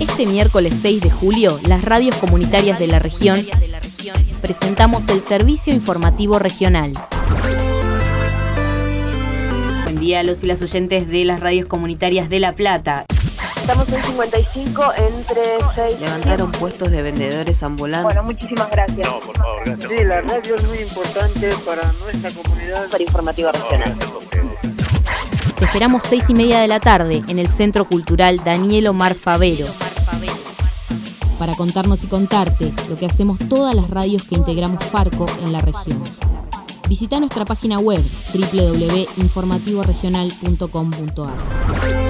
Este miércoles 6 de julio, las radios comunitarias de la región presentamos el servicio informativo regional. Buen día a los y las oyentes de las radios comunitarias de La Plata. Estamos en 55 entre 6 Levantaron puestos de vendedores ambulantes. Bueno, muchísimas gracias. No, por favor, gracias. Sí, la radio es muy importante para nuestra comunidad. Para informativa regional. Te esperamos 6 y media de la tarde en el Centro Cultural Daniel Omar Favero para contarnos y contarte lo que hacemos todas las radios que integramos Farco en la región. Visita nuestra página web www.informativoregional.com.ar.